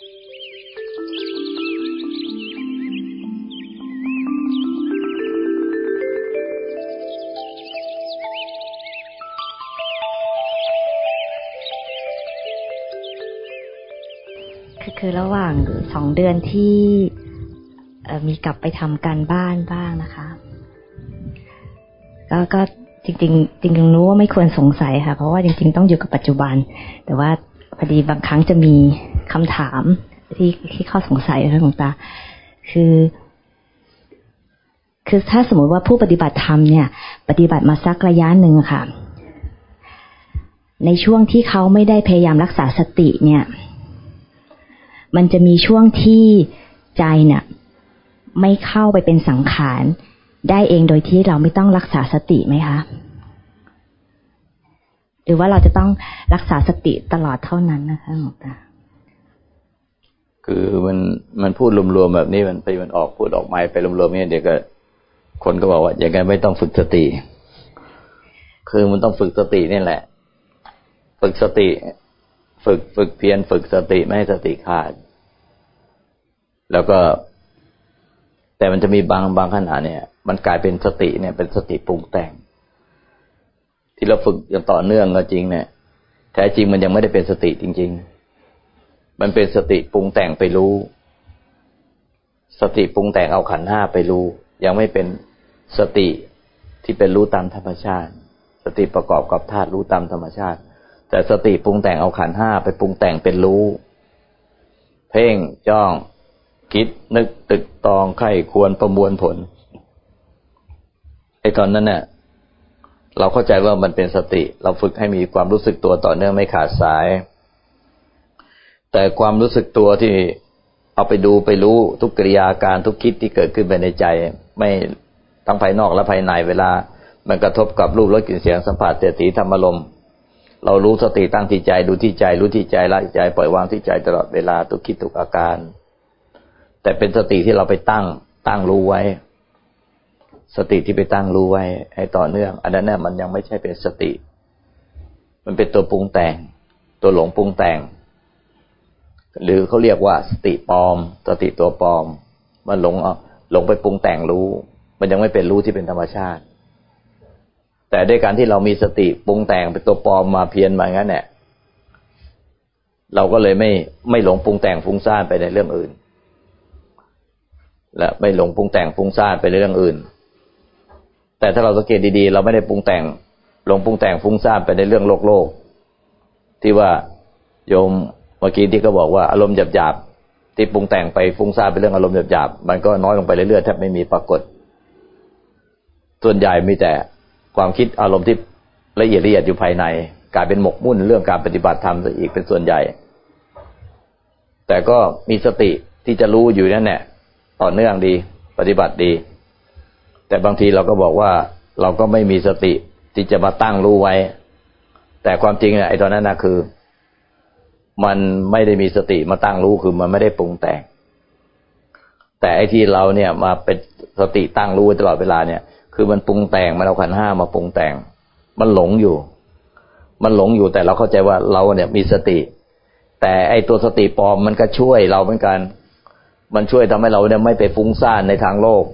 คือระหว่างสองเดือนที่มีกลับไปทำการบ้านบ้างนะคะก็ก็จริง ๆ จริงๆรู้ว่าไม่ควรสงสัยค่ะ เพราะว่าจริง ๆ ต้องอยู่กับปัจจุบัน แต่ว่า พอดีบางครั้งจะมีคำถามที่ที่ข้อสงสัยเรื่องของตา คือ คือถ้าสมมติว่าผู้ปฏิบัติธรรมเนี่ย ปฏิบัติมาสักระยะหนึ่งค่ะ ในช่วงที่เขาไม่ได้พยายามรักษาสติเนี่ย มันจะมีช่วงที่ใจเนี่ย ไม่เข้าไปเป็นสังขารได้เองโดยที่เราไม่ต้องรักษาสติไหมคะ หรือว่าเราจะต้องรักษาสติตลอดเท่านั้นนะคะหลวงตาคือมันมันพูดรวมๆแบบนี้มันไปมันออกพูดออกไมาไปรวมๆเนี่ยเดี๋ยวก็คนก็บอกว่าอย่างไงไม่ต้องฝึกสติ คือมันต้องฝึกสตินี่แหละ ฝึกสติ ฝึกฝึกเพียรฝึกสติไม่ให้สติขาด แล้วก็ แต่มันจะมีบางบางขณะเนี่ย มันกลายเป็นสติเนี่ย เป็นสติปรุงแต่ง ที่เราฝึกอย่างต่อเนื่องก็จริงเนี่ยแท้จริงมันยังไม่ได้เป็นสติจริง ๆ มันเป็นสติปรุงแต่งไปรู้ สติปรุงแต่งเอาขันห้าไปรู้ ยังไม่เป็นสติที่เป็นรู้ตามธรรมชาติ สติประกอบกับธาตุรู้ตามธรรมชาติ แต่สติปรุงแต่งเอาขันห้าไปปรุงแต่งเป็นรู้ เพ่งจ้องคิดนึกตึกตองไข้ควรประมวลผลไอ้ตอนนั้นเนี่ย เราเข้าใจว่ามันเป็นสติ เราฝึกให้มีความรู้สึกตัวต่อเนื่องไม่ขาดสาย แต่ความรู้สึกตัวที่เอาไปดูไปรู้ทุกกิริยาการทุกคิดที่เกิดขึ้นไปในใจ ไม่ทั้งภายนอกและภายในเวลา มันกระทบกับรูปรสกลิ่นเสียงสัมผัสเสียสีธรรมลมเรารู้สติตั้งที่ใจดูที่ใจ รู้ที่ใจละใจปล่อยวางที่ใจตลอดเวลาทุกคิดทุกอาการ แต่เป็นสติที่เราไปตั้งตั้งรู้ไว้ สติที่ไปตั้งรู้ไว้ให้ต่อเนื่อง อันนั้นเนี่ยมันยังไม่ใช่เป็นสติ มันเป็นตัวปรุงแต่ง ตัวหลงปรุงแต่ง หรือเขาเรียกว่าสติปลอม สติตัวปลอม มันหลงหลงไปปรุงแต่งรู้ มันยังไม่เป็นรู้ที่เป็นธรรมชาติ แต่ด้วยการที่เรามีสติปรุงแต่งเป็นตัวปลอมมาเพียนมางั้นเนี่ยเราก็เลยไม่ไม่หลงปรุงแต่งฟุ้งซ่านไปในเรื่องอื่น และไม่หลงปรุงแต่งฟุ้งซ่านไปในเรื่องอื่น แต่ถ้าเราสังเกตดีๆ เราไม่ได้ปรุงแต่งลงปรุงแต่งฟุ้งซ่านไปในเรื่องโลกโลก ที่ว่าโยมเมื่อกี้ที่เขาบอกว่าอารมณ์หยาบๆที่ปรุงแต่งไปฟุ้งซ่านไปเรื่องอารมณ์หยาบๆมันก็น้อยลงไปเรื่อยๆแทบไม่มีปรากฏ ส่วนใหญ่มีแต่ความคิดอารมณ์ที่ละเอียดละเอียดอยู่ภายใน กลายเป็นหมกมุ่นเรื่องการปฏิบัติธรรมซะอีกเป็นส่วนใหญ่ แต่ก็มีสติที่จะรู้อยู่นั่นแหละต่อเนื่องดี ปฏิบัติดี แต่บางทีเราก็บอกว่าเราก็ไม่มีสติที่จะมาตั้งรู้ไว้ แต่ความจริงเนี่ยไอ้ตอนนั้นนะคือ มันไม่ได้มีสติมาตั้งรู้คือมันไม่ได้ปรุงแต่งแต่ไอ้ที่เราเนี่ยมาเป็นสติตั้งรู้ตลอดเวลาเนี่ย คือมันปรุงแต่งมันเอาขันห้ามาปรุงแต่ง มันหลงอยู่ มันหลงอยู่แต่เราเข้าใจว่าเราเนี่ยมีสติ แต่ไอ้ตัวสติปลอมมันก็ช่วยเราเหมือนกัน มันช่วยทำให้เราเนี่ยไม่ไปฟุ้งซ่านในทางโลก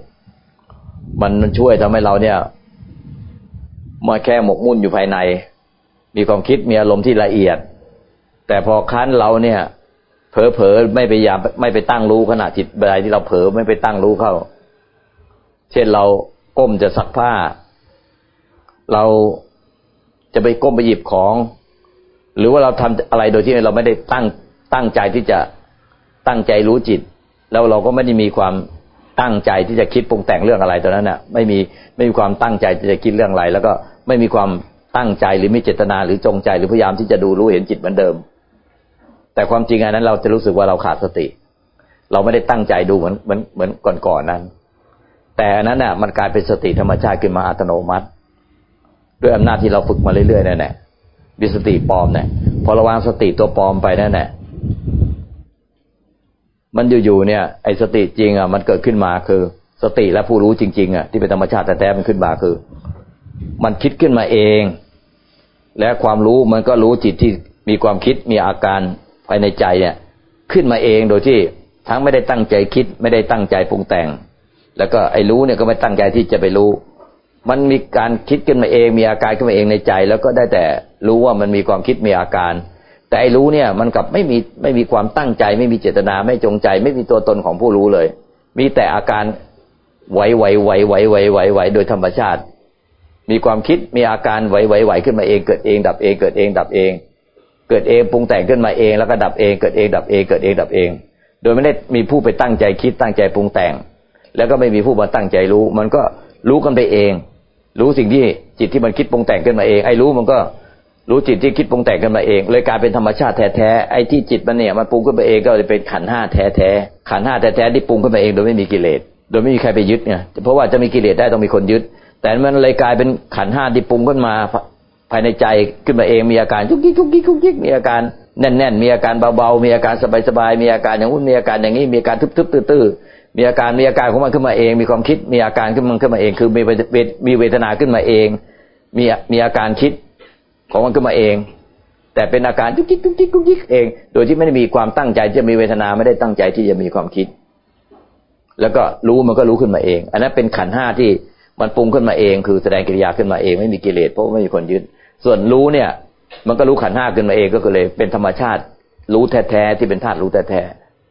มันช่วยทำให้เราเนี่ยมาแค่หมกมุ่นอยู่ภายใน มีความคิดมีอารมณ์ที่ละเอียด แต่พอคั้นเราเนี่ย เผลอเผลอไม่ไปยามไม่ไปตั้งรู้ขณะจิตใดที่เราเผลอไม่ไปตั้งรู้เข้า เช่นเราก้มจะซักผ้า เราจะไปก้มไปหยิบของ หรือว่าเราทำอะไรโดยที่เราไม่ได้ตั้งตั้งใจที่จะตั้งใจรู้จิต แล้วเราก็ไม่ได้มีความ ตั้งใจที่จะคิดปรุงแต่งเรื่องอะไรตอนนั้นน่ะไม่มีไม่มีความตั้งใจที่จะคิดเรื่องอะไร แล้วก็ไม่มีความตั้งใจหรือมีเจตนาหรือจงใจหรือพยายามที่จะดูรู้เห็นจิตเหมือนเดิม แต่ความจริงอันนั้นเราจะรู้สึกว่าเราขาดสติ เราไม่ได้ตั้งใจดูเหมือนเหมือนเหมือนก่อนๆนนั้น แต่อันนั้นน่ะมันกลายเป็นสติธรรมชาติขึ้นมาอัตโนมัติ ด้วยอำนาจที่เราฝึกมาเรื่อยๆนั่นแหละมีสติปลอมเนี่ยพอระวางสติตัวปลอมไปนั่นแหละ มันอยู่ๆเนี่ยไอ้สติจริงอะมันเกิดขึ้นมาคือ สติและผู้รู้จริงๆอะที่เป็นธรรมชาติแต่แท้มันขึ้นมาคือ มันคิดขึ้นมาเอง และความรู้มันก็รู้จิตที่มีความคิดมีอาการภายในใจเนี่ยขึ้นมาเองโดยที่ทั้งไม่ได้ตั้งใจคิดไม่ได้ตั้งใจปรุงแต่ง แล้วก็ไอ้รู้เนี่ยก็ไม่ตั้งใจที่จะไปรู้ มันมีการคิดขึ้นมาเอง มีอาการขึ้นมาเองในใจ แล้วก็ได้แต่รู้ว่ามันมีความคิดมีอาการ แต่ไอ้รู้เนี่ยมันกับไม่มีไม่มีความตั้งใจ ไม่มีเจตนาไม่จงใจ ไม่มีตัวตนของผู้รู้เลย มีแต่อาการไหวไหวไหวไหวไหวไหวไหวโดยธรรมชาติ มีความคิดมีอาการไหวไหวไหวขึ้นมาเองเกิดเอง ดับเองเกิดเองดับเอง เกิดเองปรุงแต่งขึ้นมาเองแล้วก็ดับเองเกิดเองดับเองเกิดเองดับเอง โดยไม่ได้มีผู้ไปตั้งใจคิดตั้งใจปรุงแต่ง แล้วก็ไม่มีผู้มาตั้งใจรู้ มันก็รู้กันไปเอง รู้สิ่งที่จิตที่มันคิดปรุงแต่งขึ้นมาเองไอ้รู้มันก็ รู้จิตที่คิดปรุงแต่งขึ้นมาเอง เลยกลายเป็นธรรมชาติแท้ๆไอ้ที่จิตมันเนี่ยมันปรุงขึ้นมาเองก็เลยเป็นขันห้าแท้ๆขันห้าแท้ๆที่ปรุงขึ้นมาเองโดยไม่มีกิเลสโดยไม่มีใครไปยึดไงเพราะว่าจะมีกิเลสได้ต้องมีคนยึด แต่มันเลยกลายเป็นขันห้าที่ปรุงขึ้นมาภายในใจขึ้นมาเองมีอาการทุกยิกทุกยิกทุกยิกมีอาการแน่นๆมีอาการเบาๆมีอาการสบายๆมีอาการอย่างนู้นมีอาการอย่างนี้มีอาการทึบๆตื้อๆมีอาการมีอาการของมันขึ้นมาเอง มีความคิดมีอาการขึ้นมันขึ้นมาเอง คือมีมีเวทนาขึ้นมาเอง มีมีอาการคิด ของมันขึ้นมาเอง แต่เป็นอาการทุกยิกทุกยิกทุกยิกเอง โดยที่ไม่ได้มีความตั้งใจจะมีเวทนาไม่ได้ตั้งใจที่จะมีความคิด แล้วก็รู้มันก็รู้ขึ้นมาเอง อันนั้นเป็นขันห้าที่มันปรุงขึ้นมาเอง คือแสดงกิริยาขึ้นมาเองไม่มีกิเลสเพราะไม่มีคนยึดส่วนรู้เนี่ย มันก็รู้ขันห้าขึ้นมาเองก็เลย เป็นธรรมชาติ รู้แท้ๆที่เป็นธาตุรู้แท้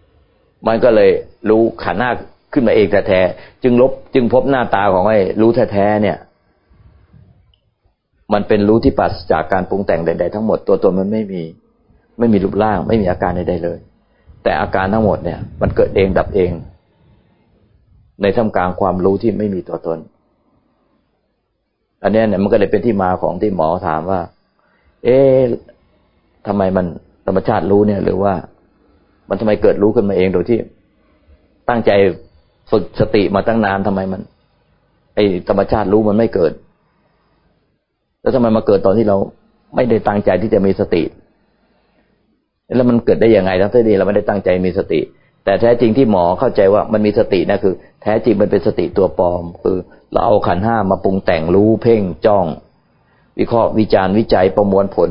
ๆมันก็เลยรู้ขันห้าขึ้นมาเองแท้ๆจึงลบจึงพบหน้าตาของไอ้รู้แท้ๆเนี่ย มันเป็นรู้ที่ปัสจากการปรุงแต่งใด ๆ ทั้งหมดตัวตนมันไม่มี ไม่มีรูปร่าง ไม่มีอาการใดๆเลย แต่อาการทั้งหมดเนี่ย มันเกิดเองดับเอง ในท่ามกลางความรู้ที่ไม่มีตัวตน อันนี้เนี่ยมันก็เลยเป็นที่มาของที่หมอถามว่า เอ๊ะทำไมมันธรรมชาติรู้เนี่ย หรือว่ามันทำไมเกิดรู้ขึ้นมาเองโดยที่ ตั้งใจฝึกสติมาตั้งนานทำไมมัน ไอธรรมชาติรู้มันไม่เกิด แล้วทำไมมาเกิดตอนที่เราไม่ได้ตั้งใจที่จะมีสติ แล้วมันเกิดได้ยังไงทั้งที่เราไม่ได้ตั้งใจมีสติ แต่แท้จริงที่หมอเข้าใจว่ามันมีสตินะคือ แท้จริงมันเป็นสติตัวปลอม คือเราเอาขันห้ามาปรุงแต่งรู้เพ่งจ้อง วิเคราะห์วิจารณ์วิจัยประมวลผล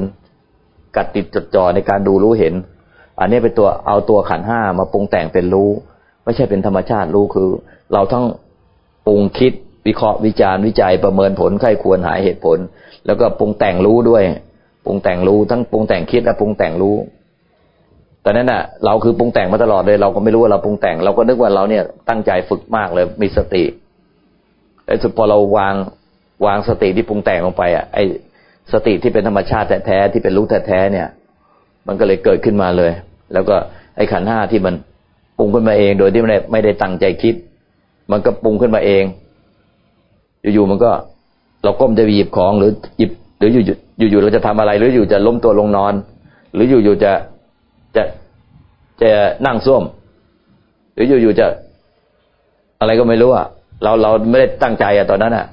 กัดติดจดจ่อในการดูรู้เห็น อันนี้เป็นตัวเอาตัวขันห้ามาปรุงแต่งเป็นรู้ ไม่ใช่เป็นธรรมชาติรู้คือ เราทั้งปรุงคิด วิเคราะห์วิจารณ์วิจัยประเมินผลใครควรหาเหตุผล แล้วก็ปรุงแต่งรู้ด้วยปรุงแต่งรู้ทั้งปรุงแต่งคิดและปรุงแต่งรู้ตอนนั้นน่ะ เราคือปรุงแต่งมาตลอดเลย เราก็ไม่รู้ว่าเราปรุงแต่ง เราก็นึกว่าเราเนี่ยตั้งใจฝึกมากเลยมีสติแต่สุดพอเราวางวางสติที่ปรุงแต่งลงไปอะไอ้สติที่เป็นธรรมชาติแท้ๆที่เป็นรู้แท้ๆเนี่ย มันก็เลยเกิดขึ้นมาเลย แล้วก็ไอ้ขันห้าที่มันปรุงขึ้นมาเอง โดยที่ไม่ได้ไม่ได้ตั้งใจคิด มันก็ปรุงขึ้นมาเอง อยู่ๆมันก็เราก้มจะหยิบของหรือหยิบ หรืออยู่ๆอยู่ๆเราจะทำอะไร หรืออยู่จะล้มตัวลงนอน หรืออยู่ๆจะจะจะนั่งส้วม หรืออยู่ๆจะอะไรก็ไม่รู้อะเราเราไม่ได้ตั้งใจอะตอนนั้นอะ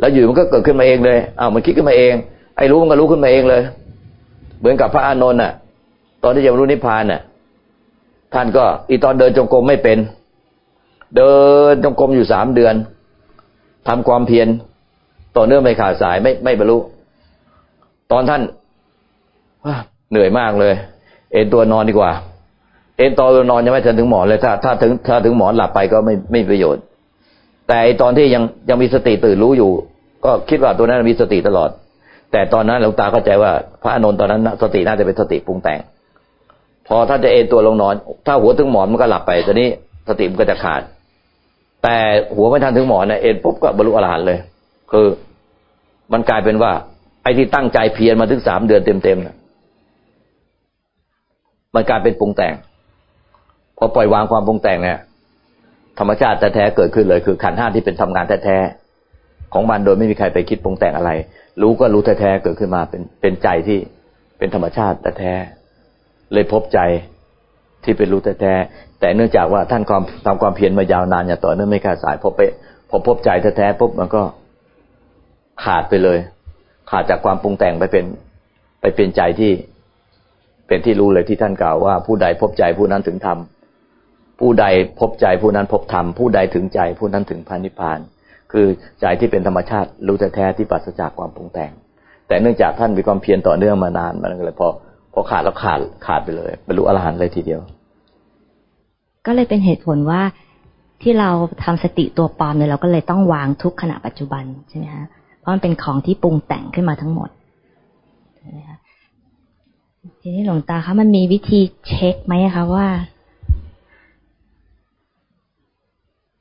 แล้วอยู่มันก็เกิดขึ้นมาเองเลยอ้าวมันคิดขึ้นมาเอง ไอ้รู้มันก็รู้ขึ้นมาเองเลย เหมือนกับพระอานนท์อะ ตอนที่จะรู้นิพพานอะ ท่านก็อีตอนเดินจงกรมไม่เป็น เดินจงกรมอยู่สามเดือน ทำความเพียรต่อเนื่องไม่ขาดสายไม่ไม่บรรลุ ตอนท่านเหนื่อยมากเลย เอ็นตัวนอนดีกว่า เอ็นตัวนอนยังไม่ถึงถึงหมอนเลย ถ้า ถ้าถึงถ้าถึงหมอนหลับไปก็ไม่ไม่ประโยชน์ แต่ตอนที่ยังยังมีสติตื่นรู้อยู่ ก็คิดว่าตัวนั้นมีสติตลอด แต่ตอนนั้นหลวงตาเข้าใจว่า พระอานนท์ตอนนั้นสติน่าจะเป็นสติปรุงแต่ง พอถ้าจะเอ็นตัวลงนอน ถ้าหัวถึงหมอนมันก็หลับไปตอนนี้สติมันก็จะขาด แต่หัวไม่ทันถึงหมอนนะเอ็นปุ๊บก็บรรลุอรหันต์เลย คือมันกลายเป็นว่า ไอ้ที่ตั้งใจเพียรมาถึงสามเดือนเต็มๆมันกลายเป็นปรุงแต่ง พอปล่อยวางความปรุงแต่งเนี่ย ธรรมชาติแท้ๆเกิดขึ้นเลย คือขันห้าที่เป็นทำงานแท้ๆของมันโดยไม่มีใครไปคิดปรุงแต่งอะไร รู้ก็รู้แท้ๆเกิดขึ้นมาเป็นเป็นใจที่เป็นธรรมชาติแท้ๆเลยพบใจที่เป็นรู้แท้ๆ แต่เนื่องจากว่าท่านความทำความเพียรมายาวนานอย่างต่อเนื่องไม่ขาดสายพอไปพอพบใจแท้ๆปุ๊บมันก็ขาดไปเลย ขาดจากความปรุงแต่งไปเป็น ไปเป็นใจที่ เป็นที่รู้เลยที่ท่านกล่าวว่า ผู้ใดพบใจผู้นั้นถึงธรรมผู้ใดพบใจผู้นั้นพบธรรมผู้ใดถึงใจผู้นั้นถึงพานิพาน คือใจที่เป็นธรรมชาติรู้แท้ๆที่ปราศจากความปรุงแต่ง แต่เนื่องจากท่านมีความเพียรต่อเนื่องมานานมันก็เลยพอพอขาดแล้วขาดขาดไปเลยบรรลุอรหันต์เลยทีเดียว ก็เลยเป็นเหตุผลว่าที่เราทำสติตัวปลอมเนี่ยเราก็เลยต้องวางทุกขณะปัจจุบันใช่ไหมคะเพราะมันเป็นของที่ปรุงแต่งขึ้นมาทั้งหมดใช่ไหมคะทีนี้หลวงตาคะมันมีวิธีเช็คไหมคะว่า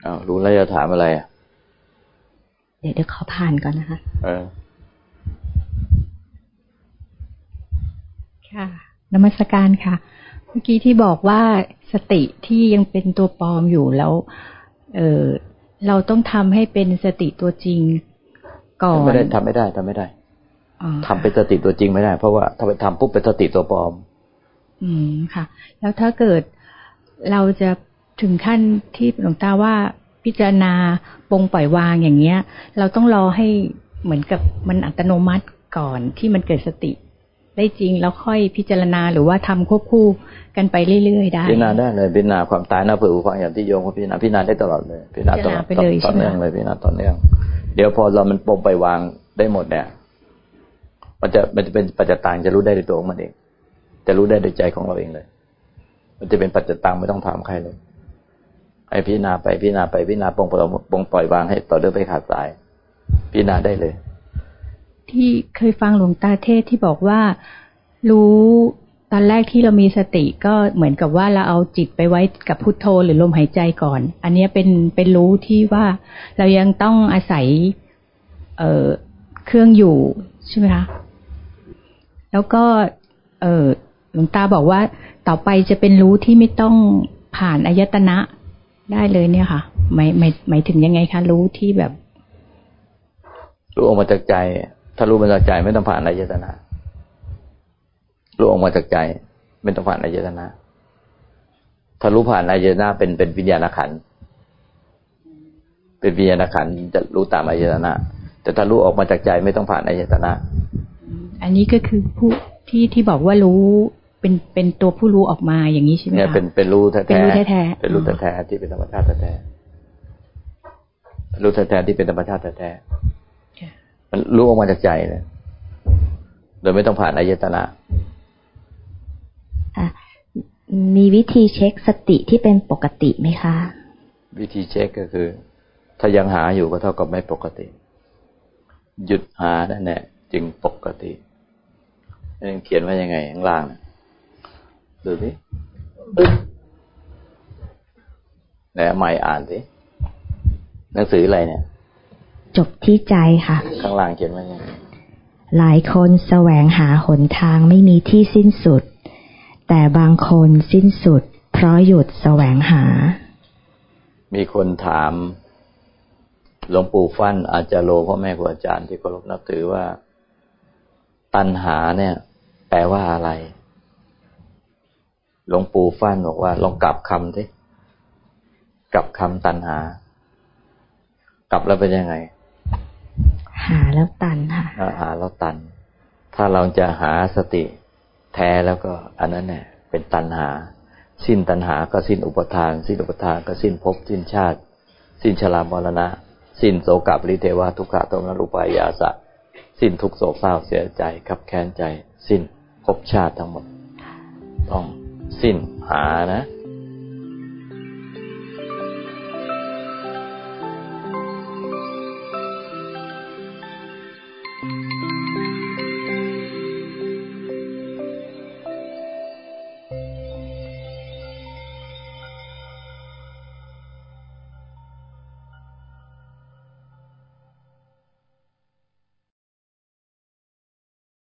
อ้าวรู้แล้วจะถามอะไรอะเดี๋ยวเดี๋ยวขอผ่านก่อนนะคะเออค่ะนมัสการค่ะ เมื่อกี้ที่บอกว่าสติที่ยังเป็นตัวปลอมอยู่แล้ว เออเราต้องทำให้เป็นสติตัวจริงก่อนไม่ได้ทำไม่ได้ทำไม่ได้ทำเป็นสติตัวจริงไม่ได้ เพราะว่าถ้าไปทำปุ๊บเป็นสติตัวปลอม อืมค่ะ แล้วถ้าเกิดเราจะถึงขั้นที่หลวงตาว่าพิจารณาปงปล่อยวางอย่างเงี้ย เราต้องรอให้เหมือนกับมันอัตโนมัติก่อนที่มันเกิดสติ ได้จริงแล้วค่อยพิจารณาหรือว่าทำควบคู่กันไปเรื่อยๆได้พิจารณาได้เลยพิจารณาความตายหน้าเผื่อความอย่างที่โยมเขาพิจารณาพิจารณาได้ตลอดเลยพิจารณาตลอดต่อเนื่องเลยพิจารณาต่อเนื่องเดี๋ยวพอเรามันปงไปวางได้หมดเนี่ยมันจะมันจะเป็นปัจจตังจะรู้ได้ด้วยตัวของมันเอง จะรู้ได้ด้วยใจของเราเองเลย มันจะเป็นปัจจตังไม่ต้องถามใครเลยให้พิจารณาไปพิจารณาไปพิจารณาปงปล่อยปงปล่อยวางให้ต่อเนื่องไปขาดสาย พิจารณาได้เลย ที่เคยฟังหลวงตาเทศที่บอกว่ารู้ตอนแรกที่เรามีสติก็เหมือนกับว่าเราเอาจิตไปไว้กับพุทโธหรือลมหายใจก่อน อันนี้เป็นเป็นรู้ที่ว่าเรายังต้องอาศัย เออเครื่องอยู่ใช่ไหมคะแล้วก็ เออหลวงตาบอกว่าต่อไปจะเป็นรู้ที่ไม่ต้องผ่านอายตนะได้เลยเนี่ยค่ะหมายหมายหมายถึงยังไงคะรู้ที่แบบ รู้ออกมาจากใจ ถ้ารู้มาจากใจไม่ต้องผ่านอายตนะรู้ออกมาจากใจ ไม่ต้องผ่านอายตนะถ้ารู้ผ่านอายตนะเป็นเป็นวิญญาณขันเป็นวิญญาณขันจะรู้ตามอายตนะแต่ถ้ารู้ออกมาจากใจไม่ต้องผ่านอายตนะ อันนี้ก็คือผู้ที่ที่บอกว่ารู้เป็นเป็นตัวผู้รู้ออกมาอย่างนี้ใช่ไหมคะเนี่ยเป็นเป็นรู้แท้เป็นรู้แท้เป็นรู้แท้ที่เป็นธรรมชาติแท้รู้แท้ที่เป็นธรรมชาติแท้ มันรู้ออกมาจากใจเลยโดยไม่ต้องผ่านอายตนะมีวิธีเช็คสติที่เป็นปกติไหมคะ วิธีเช็คก็คือ ถ้ายังหาอยู่ก็เท่ากับไม่ปกติ หยุดหาได้แน่จึงปกตินี่เขียนว่ายังไงข้างล่างดูสิไหนใหม่อ่านสิหนังสืออะไรเนี่ย จบที่ใจค่ะ ข้างล่างเขียนว่ายังไงหลายคนแสวงหาหนทางไม่มีที่สิ้นสุด แต่บางคนสิ้นสุด เพราะหยุดแสวงหา มีคนถามหลวงปู่ฟั่นอาจารย์โลพ่อแม่ครูอาจารย์ที่เคารพนับถือว่า ตัณหาเนี่ย แปลว่าอะไร หลวงปู่ฟั่นบอกว่า ลองกลับคำสิกลับคำตัณหากลับแล้วเป็นยังไง หาแล้วตันค่ะหาแล้วตัน ถ้าเราจะหาสติแท้แล้วก็ อันนั้นเนี่ยเป็นตัณหา สิ้นตัณหาก็สิ้นอุปทาน สิ้นอุปทานก็สิ้นภพสิ้นชาติ สิ้นชรามรณะ สิ้นโสกับริเทวะทุกขะตมนรุปายาสะ สิ้นทุกโศกเศร้าเสียใจขับแค้นใจ สิ้นภพชาติทั้งหมด ต้องสิ้นหานะ